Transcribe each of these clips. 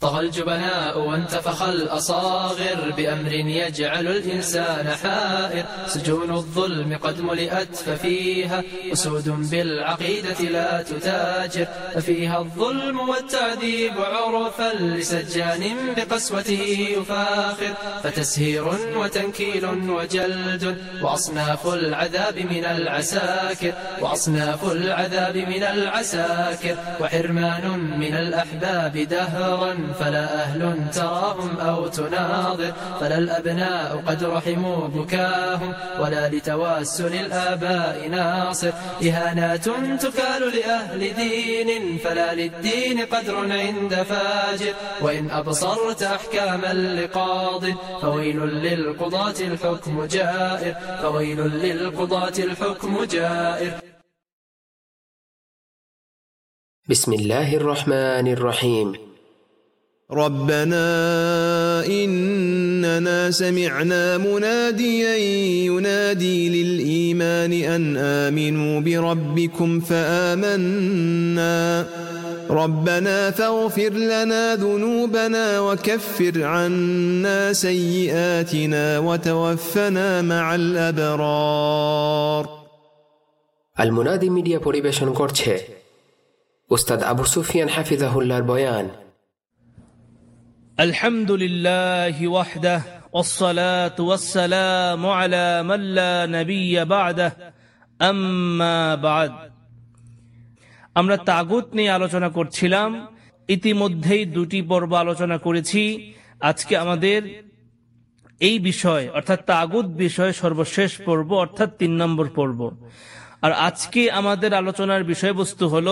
طغى الجبناء وانتفخ الأصاغر بأمر يجعل الإنسان حائر. سجون الظلم قد ملئت ففيها أسود بالعقيدة لا تتاجر. ففيها الظلم والتعذيب عرفا لسجان بقسوته يفاخر. فتسهير وتنكيل وجلد وأصناف العذاب من العساكر. وأصناف العذاب من العساكر. وحرمان من الأحباب دهرا فلا أهل تراهم أو تناظر فلا الأبناء قد رحموا بكاهم ولا لتواسل الآباء ناصر. إهانات تكال لأهل دين فلا للدين قدر عند فاجر. وإن أبصرت أحكاما لقاض فويل للقضاة الحكم جائر. فويل للقضاة الحكم جائر. بسم الله الرحمن الرحيم. ربنا إننا سمعنا مناديا ينادي للإيمان أن آمنوا بربكم فآمنا ربنا فاغفر لنا ذنوبنا وكفر عنا سيئاتنا وتوفنا مع الأبرار المنادي media পরিবেশন করছে উস্তাদ আবু সুফিয়ান হাফিজাহুল্লাহর বয়ান الحمد لله وحده والصلاة والسلام على من لا نبي بعده أما بعد আমরা তাগুত নিয়ে আলোচনা করছিলাম ইতিমধ্যেই দুটি পর্ব আলোচনা করেছি আজকে আমাদের এই বিষয় অর্থাৎ তাগুত বিষয় সর্বশেষ পর্ব অর্থাৎ তিন নম্বর পর্ব আর আজকে আমাদের আলোচনার বিষয়বস্তু হল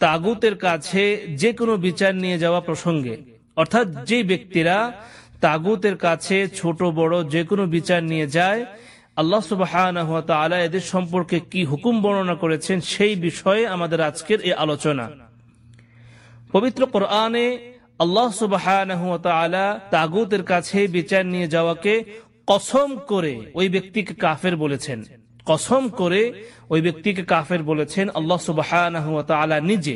তাগুতের কাছে যে কোনো বিচার নিয়ে যাওয়া প্রসঙ্গে অর্থাৎ যে ব্যক্তিরা তাগুতের কাছে ছোট, বড় যে কোনো বিচার নিয়ে যায়, আল্লাহ সুবাহ এদের সম্পর্কে কি হুকুম বর্ণনা করেছেন সেই বিষয়ে আমাদের আজকের এই আলোচনা। পবিত্র কোরআনে আল্লাহ সুবাহ তাগুতের কাছে বিচার নিয়ে যাওয়াকে কসম করে ওই ব্যক্তিকে কাফের বলেছেন। কসম করে ওই ব্যক্তিকে কাফের বলেছেন আল্লাহ সুবাহ নিজে।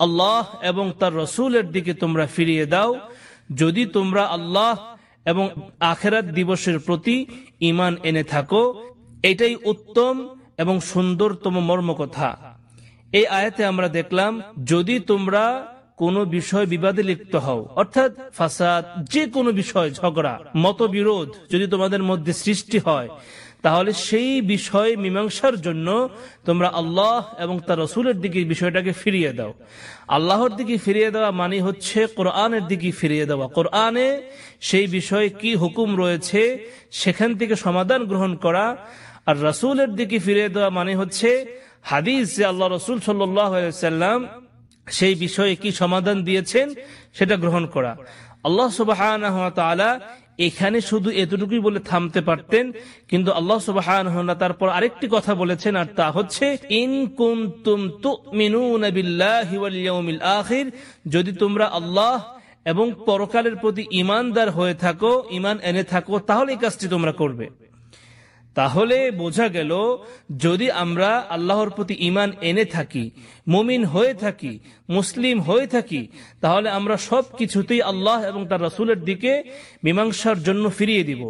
আল্লাহ এবং তার রসুলের দিকে তোমরা ফিরিয়ে দাও। যদি তোমরা আল্লাহ এবং আখেরাত দিবসের প্রতি ইমান এনে থাকো, এটাই উত্তম এবং সুন্দরতম মর্ম কথা এই আয়াতে আমরা দেখলাম, যদি তোমরা কোনো বিষয় বিবাদে লিপ্ত হও, অর্থাৎ ফাসাদ, যে কোনো বিষয় ঝগড়া, মতবিরোধ যদি তোমাদের মধ্যে সৃষ্টি হয় তাহলে সেই বিষয় মীমাংসার জন্য তোমরা আল্লাহ এবং তার রসুলের দিকে বিষয়টাকে ফিরিয়ে দাও। আল্লাহর দিকে ফিরিয়ে দেওয়া মানে হচ্ছে কোরআনের দিকে ফিরিয়ে দেওয়া। কোরআনে সেই বিষয়ে কি হুকুম রয়েছে সেখান থেকে সমাধান গ্রহণ করা আর রসুলের দিকে ফিরিয়ে দেওয়া মানে হচ্ছে হাদিস যে আল্লাহ রসুল সাল্লাম সেই বিষয়ে কি সমাধান দিয়েছেন সেটা গ্রহণ করা। আল্লাহ সুবাহ এখানে শুধু এতটুকুই বলে থামতে পারতেন, কিন্তু আল্লাহ সুবাহ তারপর আরেকটি কথা বলেছেন, আর তা হচ্ছে যদি তোমরা আল্লাহ এবং পরকালের প্রতি ইমানদার হয়ে থাকো ইমান এনে থাকো, তাহলে এই কাজটি তোমরা করবে। তাহলে বোঝা গেল, যদি আমরা আল্লাহর প্রতি ইমান এনে থাকি, মুমিন হয়ে থাকি, মুসলিম হয়ে থাকি, তাহলে আমরা সব কিছুতেই আল্লাহ এবং তার রসুলের দিকে মীমাংসার জন্য ফিরিয়ে দিব।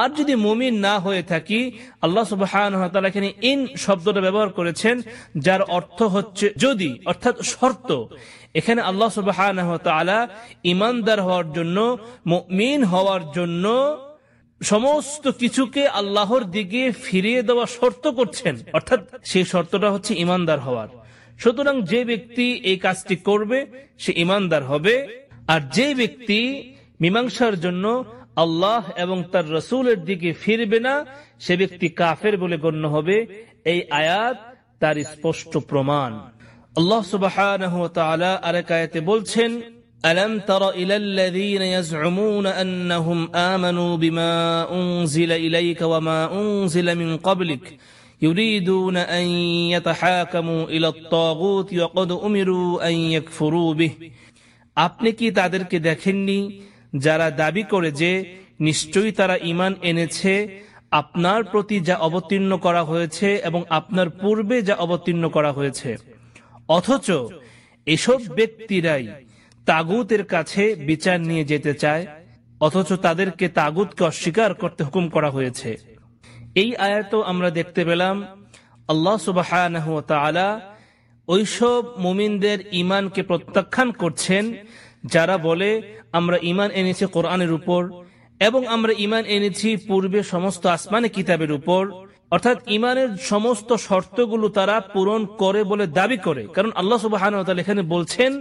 আর যদি মুমিন না হয়ে থাকি, আল্লাহ সুবাহ এখানে ইন শব্দটা ব্যবহার করেছেন, যার অর্থ হচ্ছে যদি, অর্থাৎ শর্ত। এখানে আল্লাহ সুবাহ ইমানদার হওয়ার জন্য মিন হওয়ার জন্য সমস্ত কিছুকে আল্লাহর দিকে ফিরিয়ে দেওয়া শর্ত করছেন। অর্থাৎ সেই শর্তটা হচ্ছে ইমানদার হওয়ার। সুতরাং যে ব্যক্তি এই কাজটি করবে, সে ইমানদার হবে। আর যে ব্যক্তি মীমাংসার জন্য আল্লাহ এবং তার রসুলের দিকে ফিরবে না, সে ব্যক্তি কাফের বলে গণ্য হবে। এই আয়াত তার স্পষ্ট প্রমাণ। আল্লাহ সুবাহ আরেক আয়াতে বলছেন ألم تر إلى الذين يزعمون أنهم آمنوا بما أنزل إليك وما أنزل من قبلك يريدون أن يتحاكموا إلى الطاغوت وقد أمروا أن يكفروا به আপনি কি তাদেরকে দেখেননি যারা দাবি করে যে নিশ্চয়ই তারা ইমান এনেছে আপনার প্রতি যা অবতীর্ণ করা হয়েছে এবং আপনার পূর্বে যা অবতীর্ণ করা হয়েছে অথচ এসব ব্যক্তিরাই তাগুতের কাছে বিচার নিয়ে যেতে চায়, অথচ তাদেরকে তাগুতকে অস্বীকার করতে হুকুম করা হয়েছে। এই আয়াত আমরা দেখতে পেলাম, আল্লাহ সুবাহ ওইসব মুমিনদের ইমানকে প্রত্যাখ্যান করছেন, যারা বলে, আমরা ইমান এনেছি কোরআনের উপর এবং আমরা ইমান এনেছি পূর্বে সমস্ত আসমানে কিতাবের উপর। অর্থাৎ ইমানের সমস্ত শর্তগুলো তারা পূরণ করে বলে দাবি করে। কারণ আল্লাহ সুবাহ এখানে বলছেন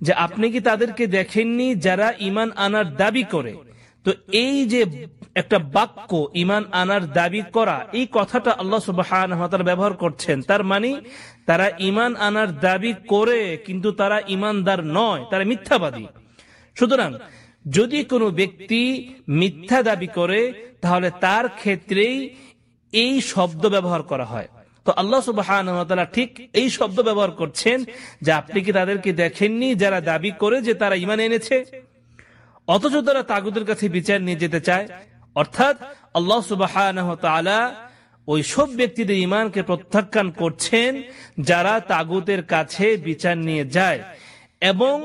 যে আপনি কি তাদেরকে দেখেননি যারা ইমান আনার দাবি করে? তো এই যে একটা বাক্য, ইমান আনার দাবি করা, এই কথাটা আল্লাহ সুবাহ ব্যবহার করছেন। তার মানে তারা ইমান আনার দাবি করে, কিন্তু তারা ইমানদার নয়, তারা মিথ্যাবাদী। সুতরাং, যদি কোনো ব্যক্তি মিথ্যা দাবি করে, তাহলে তার ক্ষেত্রেই এই শব্দ ব্যবহার করা হয়। তো আল্লাহ সুবাহ ঠিক এই শব্দ ব্যবহার করছেন যে আপনি কি তাদেরকে দেখেননি, যারা দাবি করে যে তারা ইমান এনেছে? অথচ তারা তাগুদের কাছে বিচার নিয়ে যেতে চায়। অর্থাৎ আল্লাহ সুবাহ ওই সব ব্যক্তিদের ইমানকে প্রত্যাখ্যান করছেন, যারা তাগুতের কাছে বিচার নিয়ে যায়। এবং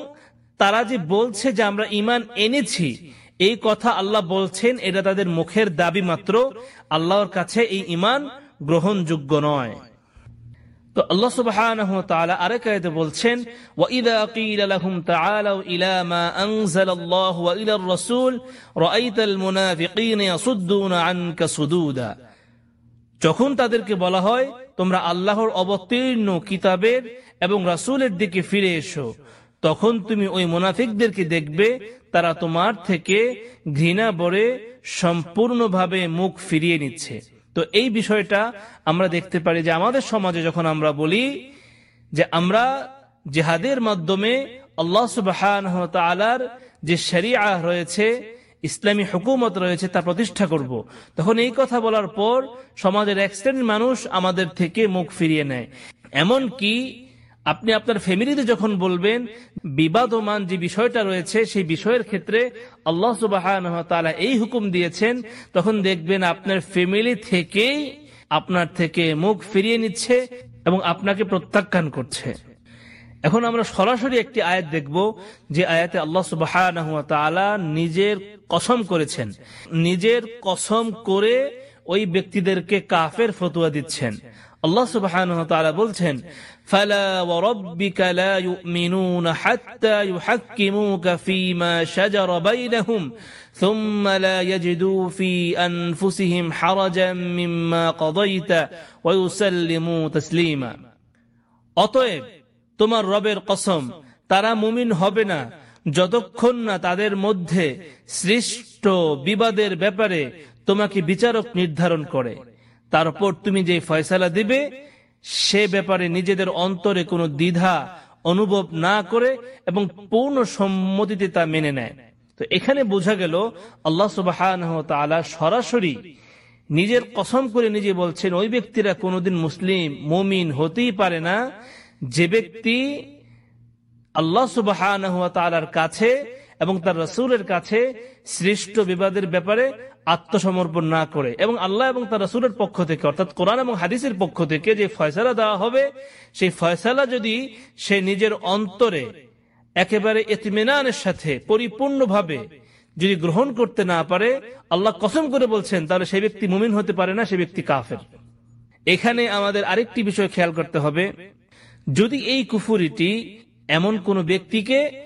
তারা যে বলছে যে আমরা ইমান এনেছি, এই কথা আল্লাহ বলছেন, এটা তাদের মুখের দাবি মাত্র। আল্লাহর কাছে এই ইমান গ্রহণযোগ্য নয়। তো আল্লাহ সুবহানাহু ওয়া তাআলা আরেক বলছেন, ওয়া ইযা ক্বিলা লাহুম তাআলাউ ইলা মা আনজালাল্লাহু ওয়া ইলার রাসূল, রাআইতাল মুনাফিকিনা ইয়াসুদ্দুনা আনকা সুদুদা। যখন তাদেরকে বলা হয়, তোমরা আল্লাহর অবতীর্ণ কিতাবের এবং রাসূলের দিকে ফিরে এসো। তখন তুমি ওই মুনাফিকদেরকে দেখবে, তারা তোমার থেকে ঘৃণা বরে সম্পূর্ণভাবে মুখ ফিরিয়ে নিচ্ছে। তো এই বিষয়টা আমরা দেখতে পারি যে আমাদের সমাজে যখন আমরা বলি যে আমরা জেহাদের মাধ্যমে আল্লাহ সুবাহর যে শরিয়া রয়েছে, ইসলামী হুকুমত রয়েছে, তা প্রতিষ্ঠা করব। তখন এই কথা বলার পর সমাজের এক মানুষ আমাদের থেকে মুখ ফিরিয়ে নেয় এমন কি আপনি আপনার ফ্যামিলিতে যখন বলবেন বিবাদমান যে বিষয়টা রয়েছে, সেই বিষয়ের ক্ষেত্রে আল্লাহ সুবাহ এই হুকুম দিয়েছেন, তখন দেখবেন আপনার ফ্যামিলি থেকেই আপনার থেকে মুখ ফিরিয়ে নিচ্ছে এবং আপনাকে প্রত্যাখ্যান করছে। এখন আমরা সরাসরি একটি আয়াত দেখব, যে আয়াতে আল্লাহ সুবাহ নিজের কসম করেছেন। নিজের কসম করে ওই ব্যক্তিদেরকে কাফের ফতুয়া দিচ্ছেন। আল্লাহ সুবাহ বলছেন فلا وربك لا يؤمنون حتى يحكموك فيما شجر بينهم ثم لا يجدوا في أنفسهم حرجا مما قضيت ويسلموا تسليما অতএব তোমার রবের কসম তারা মুমিন হবে না যতক্ষণ না তাদের মধ্যে সৃষ্ট বিবাদের ব্যাপারে তোমাকে বিচারক নির্ধারণ করে তারপর তুমি যে ফয়সালা দিবে, সে ব্যাপারে নিজেদের অন্তরে কোনো দ্বিধা অনুভব না করে এবং পূর্ণ সম্মতিতে তা মেনে নেয়। তো এখানে বোঝা গেল, আল্লাহ সুবাহ সরাসরি নিজের কসম করে নিজে বলছেন, ওই ব্যক্তিরা কোনোদিন মুসলিম, মমিন হতেই পারে না। যে ব্যক্তি আল্লাহ সুবাহ কাছে এবং তার রসুলের কাছে সৃষ্ট বিবাদের ব্যাপারে আত্মসমর্পণ না করে। এবং আল্লাহ এবং তার রসুলের পক্ষ থেকে, অর্থাৎ কোরআন এবং হাদিসের পক্ষ থেকে যে ফয়সালা দেওয়া হবে, সেই ফয়সালা যদি সে নিজের অন্তরে একেবারে এতমেনানের সাথে পরিপূর্ণভাবে যদি গ্রহণ করতে না পারে, আল্লাহ কসম করে বলছেন, তাহলে সে ব্যক্তি মুমিন হতে পারে না, সে ব্যক্তি কাফের। এখানে আমাদের আরেকটি বিষয় খেয়াল করতে হবে। যদি এই কুফুরিটি এমন কোন ব্যক্তিকে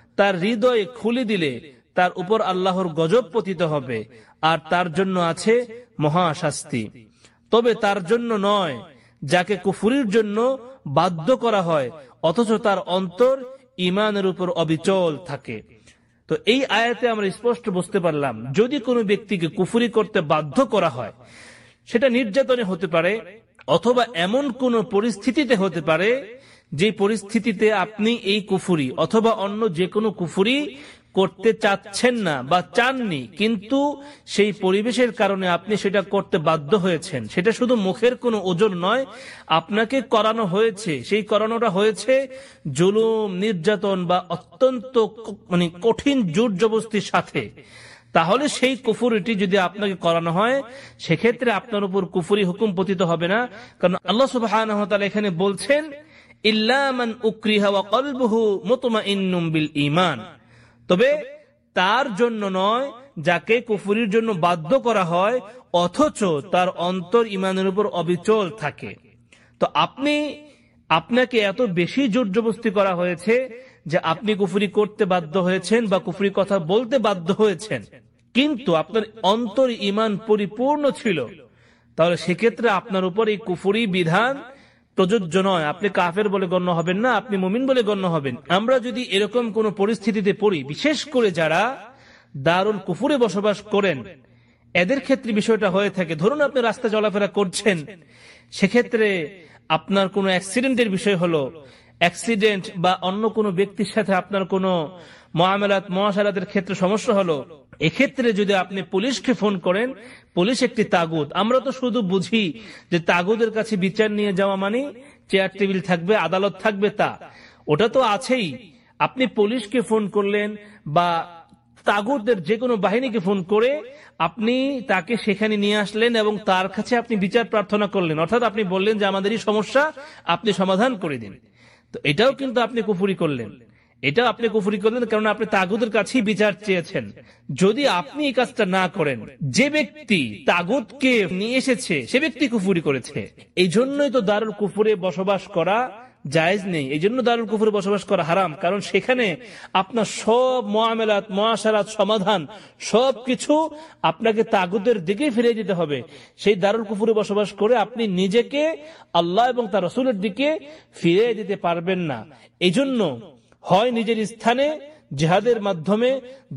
তার হৃদয় খুলে দিলে তার উপর আল্লাহর গজব পতিত হবে, আর তার জন্য আছে মহাশাস্তি। তবে তার জন্য নয়, যাকে কুফুরির জন্য বাধ্য করা হয়, অথচ তার অন্তর ইমানের উপর অবিচল থাকে। তো এই আয়াতে আমরা স্পষ্ট বুঝতে পারলাম, যদি কোনো ব্যক্তিকে কুফুরি করতে বাধ্য করা হয়, সেটা নির্যাতনে হতে পারে, অথবা এমন কোন পরিস্থিতিতে হতে পারে যে পরিস্থিতিতে আপনি এই কুফুরি অথবা অন্য যে কোনো কুফুরি করতে চাচ্ছেন না বা চাননি, কিন্তু সেই পরিবেশের কারণে আপনি সেটা করতে বাধ্য হয়েছেন। সেটা শুধু মুখের কোনো ওজন নয়, আপনাকে করানো হয়েছে। সেই করানোটা হয়েছে জুলুম, নির্যাতন বা অত্যন্ত মানে কঠিন জোর জবস্তির সাথে। তাহলে সেই কুফুরিটি যদি আপনাকে করানো হয়, সেক্ষেত্রে আপনার উপর কুফুরি হুকুম পতিত হবে না। কারণ আল্লাহ সুবাহ এখানে বলছেন ইল্লামান উক্রিহা তবে তার জন্য নয়, যাকে কুফুরির জন্য বাধ্য করা হয়, অথচ তার অন্তর ইমানের উপর অবিচল থাকে। তো আপনি, আপনাকে এত বেশি জোর জবস্তি করা হয়েছে যে আপনি কুফুরি করতে বাধ্য হয়েছেন বা কুফুরি কথা বলতে বাধ্য হয়েছেন। কিন্তু আপনার অন্তর ইমান পরিপূর্ণ ছিল। তাহলে সেক্ষেত্রে আপনার উপর এই কুফুরি বিধান প্রযোজ্য নয়। আপনি কাফের বলে গণ্য হবেন না, আপনি মুমিন বলে গণ্য হবেন। আমরা যদি এরকম কোন পরিস্থিতিতে পড়ি, বিশেষ করে যারা দারুল কুফুরে বসবাস করেন, এদের ক্ষেত্রে বিষয়টা হয়ে থাকে, ধরুন আপনি রাস্তা চলাফেরা করছেন, সেক্ষেত্রে আপনার কোনো অ্যাক্সিডেন্টের বিষয় হলো, অ্যাক্সিডেন্ট বা অন্য কোনো ব্যক্তির সাথে আপনার কোনো মহামেলাত মহাসারাতের ক্ষেত্রে সমস্যা হলো এক্ষেত্রে যদি আপনি পুলিশকে ফোন করেন, পুলিশ একটি তাগুদ আমরা তো শুধু বুঝি যে তাগুদের কাছে বিচার নিয়ে যাওয়া মানে চেয়ার টেবিল থাকবে, আদালত থাকবে তা। ওটা তো আছেই। আপনি পুলিশকে ফোন করলেন বা তাগুদের যে কোনো বাহিনীকে ফোন করে আপনি তাকে সেখানে নিয়ে আসলেন এবং তার কাছে আপনি বিচার প্রার্থনা করলেন। অর্থাৎ আপনি বললেন যে আমাদের এই সমস্যা, আপনি সমাধান করে দিন। তো এটাও কিন্তু আপনি কুফুরি করলেন। এটা আপনি কুফুরি করলেন কারণ আপনি তাগুদের কাছেই বিচার চেয়েছেন। যদি আপনি এই কাজটা না করেন, যে ব্যক্তি তাগুদকে নিয়ে এসেছে, সে ব্যক্তি কুফুরি করেছে। এই জন্যই তো দারুল কুফুরে বসবাস করা জায়েজ নেই। এই জন্য দারুল কুফুরে বসবাস করা হারাম, কারণ সেখানে আপনার সব মহামেলাত, মহাসারাত, সমাধান সব কিছু আপনাকে তাগুদের দিকে ফিরে যেতে হবে। সেই দারুল কুফুরে বসবাস করে আপনি নিজেকে আল্লাহ এবং তার রসুলের দিকে ফিরে দিতে পারবেন না। এই জন্য হয় নিজের স্থানে জেহাদের মাধ্যমে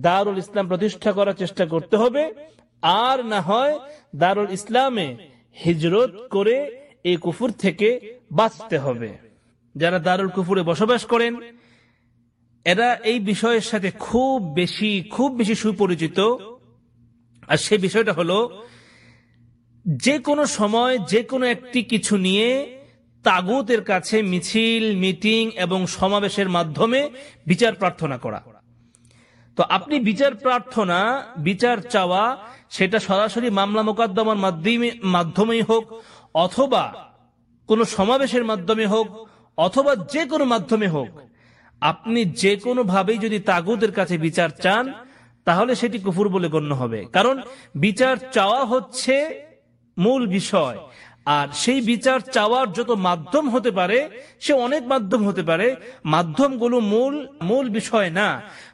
দারুল ইসলাম প্রতিষ্ঠা করার চেষ্টা করতে হবে, আর না হয় দারুল ইসলামে হিজরত করে এই কুফুর থেকে বাঁচতে হবে। যারা দারুল কুফুরে বসবাস করেন, এরা এই বিষয়ের সাথে খুব বেশি খুব বেশি সুপরিচিত। আর সে বিষয়টা হলো, যে কোনো সময় যে কোনো একটি কিছু নিয়ে তাগুতের কাছে মিছিল, মিটিং এবং সমাবেশের মাধ্যমে বিচার প্রার্থনা করা। তো আপনি বিচার প্রার্থনা, বিচার চাওয়া, সেটা সরাসরি মামলা মোকদ্দমার মাধ্যমে, মাধ্যমেই হোক, অথবা কোনো সমাবেশের মাধ্যমে হোক, অথবা যে কোনো মাধ্যমে হোক, আপনি যে কোনো ভাবেই যদি তাগুদের কাছে বিচার চান, তাহলে সেটি কুফুর বলে গণ্য হবে। কারণ বিচার চাওয়া হচ্ছে মূল বিষয়। আর সেই বিচার চাওয়ার যত মাধ্যম হতে পারে, সে অনেক মাধ্যম হতে পারে। মাধ্যমগুলো মূল মূল বিষয় না।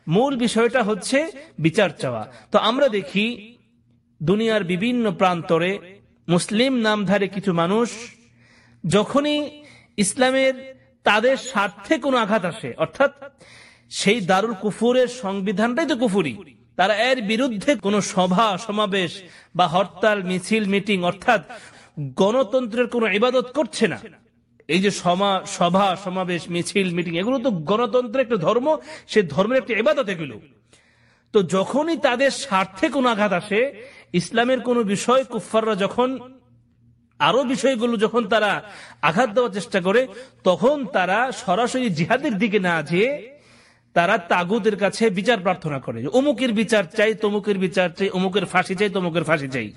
মূল বিষয়টা হচ্ছে বিচার চাওয়া। তো আমরা দেখি দুনিয়ার বিভিন্ন প্রান্তরে মুসলিম নামধারে কিছু মানুষ যখনই ইসলামের তাদের স্বার্থে কোনো আঘাত আসে, অর্থাৎ সেই দারুল কুফুরের সংবিধানটাই তো কুফুরি। তারা এর বিরুদ্ধে কোনো সভা, সমাবেশ বা হরতাল, মিছিল, মিটিং, অর্থাৎ গণতন্ত্রের কোনো ইবাদত করছে না। এই যে সমা, সভা, সমাবেশ, মিছিল, মিটিং, এগুলো তো গণতন্ত্রের একটা ধর্ম, সে ধর্মের একটা ইবাদত এগুলো। তো যখনই তাদের স্বার্থে কোনো আঘাত আসে, ইসলামের কোনো বিষয় কুফাররা যখন আরও বিষয়গুলো যখন তারা আঘাত দেওয়ার চেষ্টা করে, তখন তারা সরাসরি জিহাদের দিকে না যেয়ে তারা তাগুদের কাছে বিচার প্রার্থনা করে অমুকের বিচার চাই, তমুকের বিচার চাই, অমুকের ফাঁসি চাই, তমুকের ফাঁসি চাই।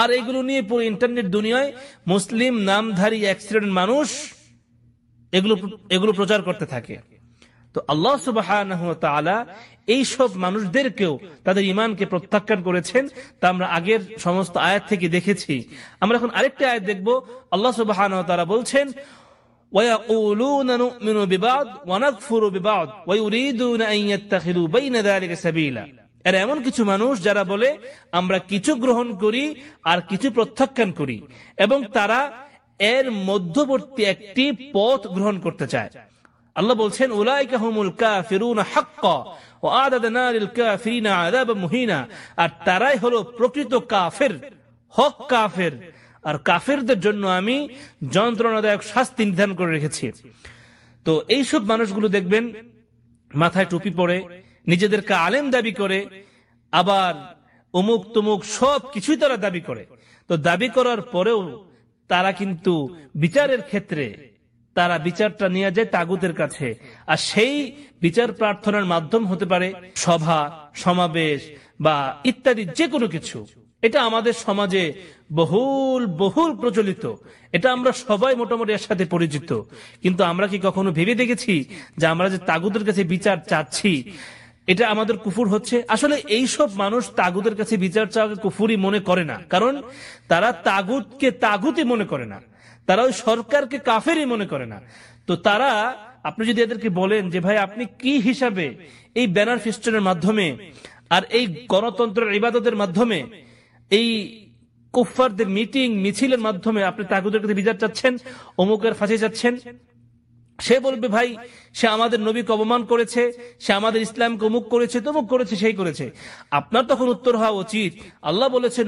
আর এগুলো নিয়ে পুরো ইন্টারনেট দুনিয়ায় মুসলিম নামধারী অ্যাক্সিডেন্ট মানুষ এগুলো এগুলো প্রচার করতে থাকে। তো আল্লাহ সুবাহ এই সব মানুষদেরকেও তাদের ইমানকে প্রত্যাখ্যান করেছেন। তা আমরা আগের সমস্ত আয়াত থেকে দেখেছি। আমরা এখন আরেকটা আয়াত দেখব। আল্লাহ সুবাহ বলছেন ويقولون نؤمن ببعض ونكفر ببعض ويريدون أن يتخذوا بين ذلك سبيلا এর এমন কিছু মানুষ যারা বলে আমরা কিছু গ্রহণ করি আর কিছু প্রত্যাখ্যান করি এবং তারা এর মধ্যবর্তী একটি পথ গ্রহণ করতে চায় আল্লাহ বলছেন উলাইকা হুমুল কাফিরুন হাক্কা ও আদাদনা লিল কাফিরিনা আযাবাম মুহিনা আর তারাই হলো প্রকৃত কাফের হক কাফের আর কাফেরদের জন্য আমি যন্ত্রণাদায়ক শাস্তি নির্ধারণ করে রেখেছি। তো এইসব মানুষগুলো দেখবেন, মাথায় টুপি পরে, নিজেদেরকে আলেম দাবি করে, আবার অমুক তমুক সব কিছুই তারা দাবি করে। তো দাবি করার পরেও তারা কিন্তু বিচারের ক্ষেত্রে, তারা বিচারটা নিয়ে যায় তাগুতের কাছে। আর সেই বিচার প্রার্থনার মাধ্যম হতে পারে সভা, সমাবেশ বা ইত্যাদি যে কোনো কিছু। এটা আমাদের সমাজে বহুল বহুল প্রচলিত। এটা আমরা সবাই মোটামুটি এর সাথে পরিচিত। কিন্তু আমরা কি কখনো ভেবে দেখেছি যে আমরা যে তাগুদের কাছে বিচার চাচ্ছি, এটা আমাদের কুফুর হচ্ছে? আসলে এই সব মানুষ তাগুদের কাছে বিচার চাওয়াকে কুফুরি মনে করে না। কারণ তারা তাগুতকে তাগুতি মনে করে না। তারা ওই সরকারকে কাফেরই মনে করে না। তো তারা, আপনি যদি এদেরকে বলেন যে, ভাই, আপনি কি হিসাবে এই ব্যানার ফিস্টনের মাধ্যমে আর এই গণতন্ত্রের ইবাদতের মাধ্যমে এই কুফারদের মিটিং মিছিলের মাধ্যমে আপনি তাগুদের কাছে বিচার চাচ্ছেন, অমুকের ফাঁসি চাচ্ছেন। সে বলবে, ভাই, সে আমাদের নবীকে অপমান করেছে, সে আমাদের ইসলামকে অমুক করেছে, তমুক করেছে, সেই করেছে। আপনার তখন উত্তর হওয়া উচিত। আল্লাহ বলেছেন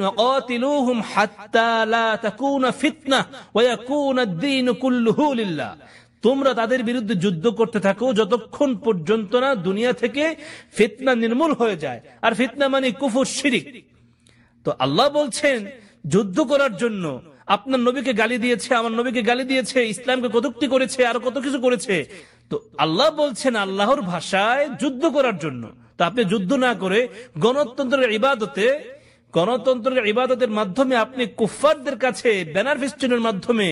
তোমরা তাদের বিরুদ্ধে যুদ্ধ করতে থাকো, যতক্ষণ পর্যন্ত না দুনিয়া থেকে ফিতনা নির্মূল হয়ে যায়। আর ফিতনা মানে কুফুর শিরিক। তো আল্লাহ বলছেন, যুদ্ধ করার জন্য আপনার নবীকে গালি দিয়েছে, আমার নবীকে গালি দিয়েছে, ইসলামকে কটুক্তি করেছে, আর কত কিছু করেছে। তো আল্লাহ বলছেন, আল্লাহর ভাষায় যুদ্ধ করার জন্য। তো আপনি যুদ্ধ না করে গণতন্ত্রের ইবাদতে, গণতন্ত্রের ইবাদতের মাধ্যমে আপনি কুফারদের কাছে, ব্যানার ফেস্টিনের মাধ্যমে,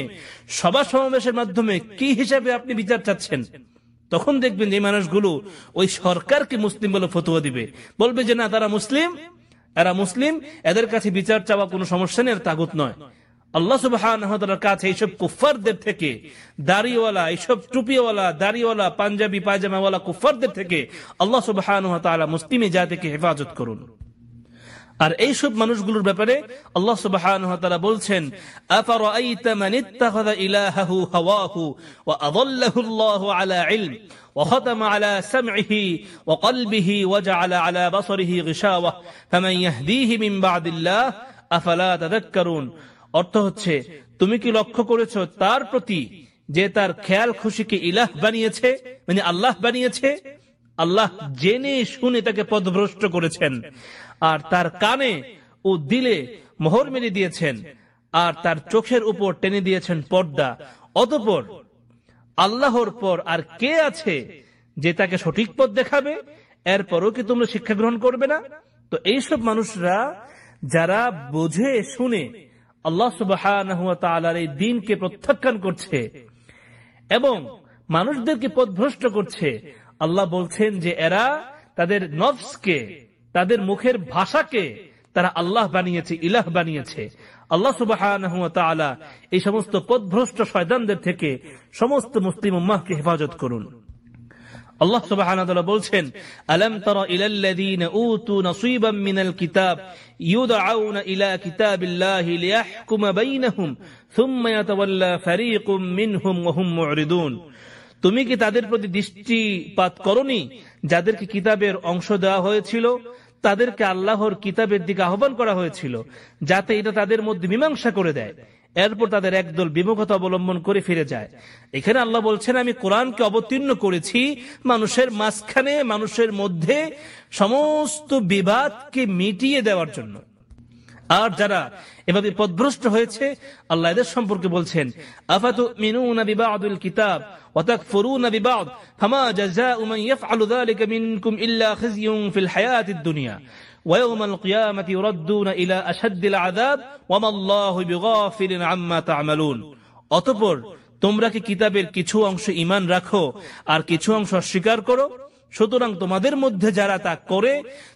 সভা সমাবেশের মাধ্যমে কি হিসাবে আপনি বিচার চাচ্ছেন? তখন দেখবেন যে মানুষগুলো ওই সরকারকে মুসলিম বলে ফতুয়া দিবে। বলবে যে, না, তারা মুসলিম। এরা মুসলিম, এদের কাছে বিচার চাওয়া কোনো সমস্যা নেই তাগুত নয়। আল্লাহ সুবাহর কাছে এইসব কুফারদের থেকে, দাড়িওয়ালা, এইসব টুপিওয়ালা, দাড়িওয়ালা, পাঞ্জাবি, পায়জামাওয়ালা কুফারদের থেকে আল্লাহ সুবাহ মুসলিমে জাতিকে হেফাজত করুন। আর এই সব মানুষগুলোর ব্যাপারে আল্লাহ সুবাহ বলছেন অর্থ হচ্ছে, তুমি কি লক্ষ্য করেছ তার প্রতি যে তার খেয়াল খুশিকে ইলাহ বানিয়েছে? মানে আল্লাহ বানিয়েছে? আল্লাহ জেনে শুনে তাকে পদভ্রষ্ট করেছেন। আর তার কানে ও দিলে মোহর মেরে দিয়েছেন, আর তার চোখের উপর টেনে দিয়েছেন পর্দা। অতপর আল্লাহর পর আর কে আছে যে তাকে সঠিক পথ দেখাবে? এরপরও কি তোমরা শিক্ষা গ্রহণ করবে না? তো এইসব মানুষরা যারা বুঝে, শুনে আল্লাহ সুবাহ এই দিনকে প্রত্যাখ্যান করছে এবং মানুষদেরকে পথভ্রষ্ট করছে, আল্লাহ বলছেন যে এরা তাদের নফসকে তাদের মুখের ভাষাকে তারা আল্লাহ বানিয়েছে, ইলাহ বানিয়েছে। আল্লাহ সুবাহ এই সমস্ত পথভ্রষ্ট শয়তানদের থেকে সমস্ত মুসলিম উম্মাহকে হেফাজত করুন। আল্লাহ সুবহানাহু বলছেন, আলাম তারা ইলাল লাযীনা উতু নাসীবাম মিনাল কিতাব ইউদআউনা ইলা কিতাবিল্লাহি লিয়াহকুমা বাইনাহুম সুম্মা ইয়াতাওয়াল্লা ফারীকুম মিনহুম ওয়া হুম মু'রিদুন। তুমি কি তাদের প্রতি দৃষ্টিপাত করনি, যাদেরকে কিতাবের অংশ দেওয়া হয়েছিল? তাদেরকে আল্লাহর কিতাবের দিকে আহ্বান করা হয়েছিল, যাতে এটা তাদের মধ্যে মীমাংসা করে দেয়। এরপর তাদের একদল বিমুখতা অবলম্বন করে ফিরে যায়। এখানে আল্লাহ বলছেন, আমি কোরআনকে অবতীর্ণ করেছি, মানুষের মাঝখানে, মানুষের মধ্যে সমস্ত বিবাদকে মিটিয়ে দেওয়ার জন্য। আর যারা এভাবে পদভ্রষ্ট হয়েছে আল্লাহ এদের সম্পর্কে বলছেন আফাতু মিনুনা বিবাদুল কিতাব وتكفرون ببعض فما جزاء من يفعل ذلك منكم إلا خزي في الحياة الدنيا ويوم القيامة يردون إلى أشد العذاب وما الله بغافل عما تعملون অতঃপর তোমরা কি কিতাবের কিছু অংশ ইমান রাখো আর কিছু অংশ অস্বীকার করো সুতরাং তোমাদের মধ্যে যারা তা করে,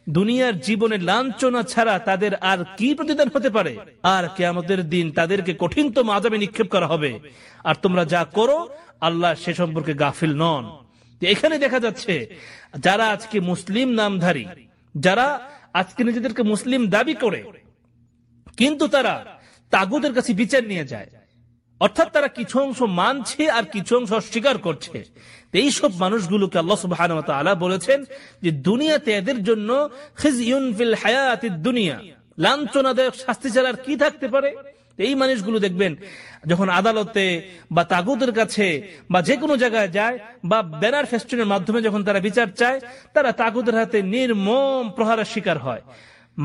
দুনিয়ার জীবনে লাঞ্ছনা ছাড়া তাদের আর কি প্রতিদান হতে পারে? আর কেয়ামতের দিন তাদেরকে কঠিনতম আজাবে নিক্ষেপ করা হবে। আর তোমরা যা করো, আল্লাহ সে সম্পর্কে গাফিল নন। এখানে দেখা যাচ্ছে, যারা আজকে মুসলিম নামধারী, যারা আজকে নিজেদেরকে মুসলিম দাবি করে, কিন্তু তারা তাগুদের কাছে বিচার নিয়ে যায়। অর্থাৎ তারা কিছু অংশ মানছে আর কিছু অংশ অস্বীকার করছে। তো এইসব মানুষগুলোকে আল্লাহ ওয়া বলেছেন যে দুনিয়াতে এদের জন্য লাঞ্ছনাদায়ক শাস্তি ছাড়া আর কি থাকতে পারে? এই মানুষগুলো দেখবেন, যখন আদালতে বা তাগুদের কাছে বা যে কোনো জায়গায় যায় বা ব্যানার ফেস্টুনের মাধ্যমে যখন তারা বিচার চায়, তারা তাগুদের হাতে নির্মম প্রহারের শিকার হয়।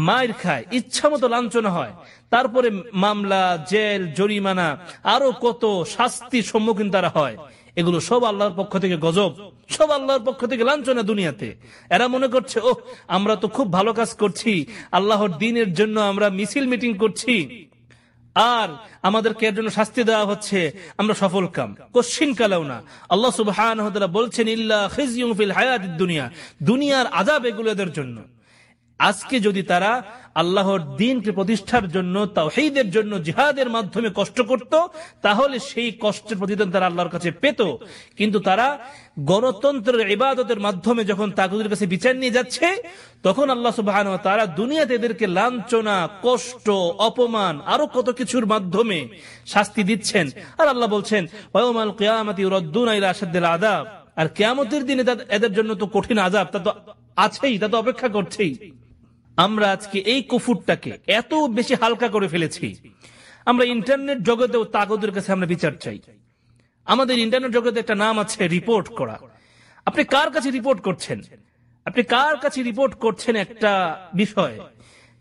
মায়ের খায় ইচ্ছা মতো লাঞ্ছনা হয়। তারপরে মামলা, জেল, জরিমানা, আরও কত শাস্তির সম্মুখীন তারা হয়। এগুলো সব আল্লাহর পক্ষ থেকে গজব, সব আল্লাহর পক্ষ থেকে লাঞ্ছনা দুনিয়াতে। এরা মনে করছে ও আমরা তো খুব ভালো কাজ করছি, আল্লাহর দিনের জন্য আমরা মিছিল মিটিং করছি। আর আমাদেরকে এর জন্য শাস্তি দেওয়া হচ্ছে, আমরা সফল কাম। কোশ্চিন কালেও না। আল্লাহ সুবহান বলছেন, ইল্লা দুনিয়া। দুনিয়ার আজাব এগুলো এদের জন্য। আজকে যদি তারা আল্লাহর দিনকে প্রতিষ্ঠার জন্য, তাওহীদের জন্য, জিহাদের মাধ্যমে কষ্ট করত, তাহলে সেই কষ্টের প্রতিদান তারা আল্লাহর কাছে পেত। কিন্তু তারা গণতন্ত্রের ইবাদতের মাধ্যমে যখন তাগুদের কাছে বিচার নিয়ে যাচ্ছে, তখন আল্লাহ সুবাহ তারা দুনিয়াতে এদেরকে লাঞ্ছনা, কষ্ট, অপমান, আরও কত কিছুর মাধ্যমে শাস্তি দিচ্ছেন। আর আল্লাহ বলছেন আশাদ্দিল আযাব। আর কিয়ামতের দিনে এদের জন্য তো কঠিন আযাব, তা তো আছেই, তা তো অপেক্ষা করছেই। আমরা আজকে এই কুফুরটাকে এত বেশি হালকা করে ফেলেছি। আমরা ইন্টারনেট জগতেও তাগদের কাছে আমরা বিচার চাই। আমাদের ইন্টারনেট জগতে একটা নাম আছে, রিপোর্ট করা। আপনি কার কাছে রিপোর্ট করছেন? আপনি কার কাছে রিপোর্ট করছেন একটা বিষয়?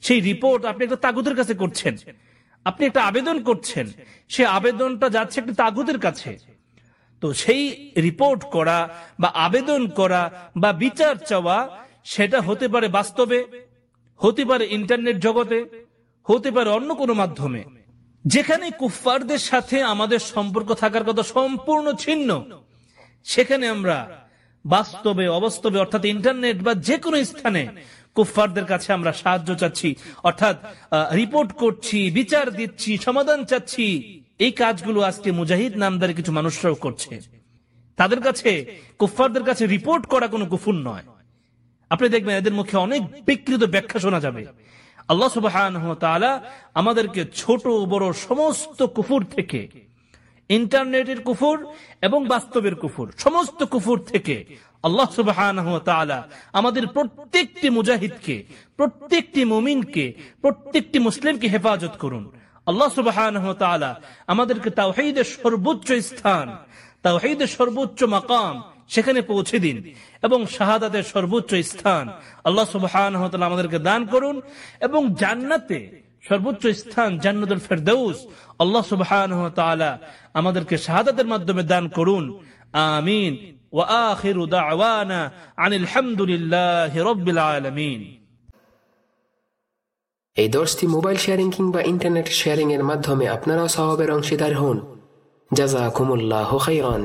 সেই রিপোর্ট আপনি একটা তাগুদের কাছে করছেন। আপনি একটা আবেদন করছেন। সে আবেদনটা যাচ্ছে একটা তাগুদের কাছে। তো সেই রিপোর্ট করা বা আবেদন করা বা বিচার চাওয়া, সেটা হতে পারে বাস্তবে হতে পারে ইন্টারনেট জগতে, হতে পারে অন্য কোনো মাধ্যমে। যেখানে কুফফারদের সাথে আমাদের সম্পর্ক থাকার কথা সম্পূর্ণ ছিন্ন, সেখানে আমরা বাস্তবে, অবাস্তবে, অর্থাৎ ইন্টারনেট বা যে কোনো স্থানে কুফফারদের কাছে আমরা সাহায্য চাচ্ছি, অর্থাৎ রিপোর্ট করছি, বিচার দিচ্ছি, সমাধান চাচ্ছি। এই কাজগুলো আজকে মুজাহিদ নামদারি কিছু মানুষরাও করছে। তাদের কাছে, কুফফারদের কাছে রিপোর্ট করা কোনো কুফুর নয়। আপনি দেখবেন এদের মুখে অনেক বিকৃত ব্যাখ্যা শোনা যাবে। আল্লাহ সুবাহ আমাদেরকে ছোট, বড় সমস্ত কুফুর থেকে, ইন্টারনেটের কুফুর এবং বাস্তবের কুফুর, সমস্ত কুফুর থেকে আল্লাহ সুবাহ আমাদের প্রত্যেকটি মুজাহিদকে, প্রত্যেকটি মুমিনকে, প্রত্যেকটি মুসলিমকে হেফাজত করুন। আল্লাহ সুবাহ আমাদেরকে তাওহিদের সর্বোচ্চ স্থান, তাওহিদের সর্বোচ্চ মাকাম সেখানে পৌঁছে দিন এবং শাহাদাতের সর্বোচ্চ স্থান আল্লাহ সুবহান আমাদেরকে দান করুন এবং জান্নাতে সর্বোচ্চ স্থান জান্নাতুল ফেরদৌস আল্লাহ সুবহান আমাদেরকে শাহাদাতের মাধ্যমে দান করুন আমিন وآخر دعوانا عن الحمد لله رب العالمين এই দশটি মোবাইল শেয়ারিং কিংবা ইন্টারনেট শেয়ারিং এর মাধ্যমে আপনারাও স্বভাবের অংশীদার হন জাজাকুমুল্লাহ খাইরান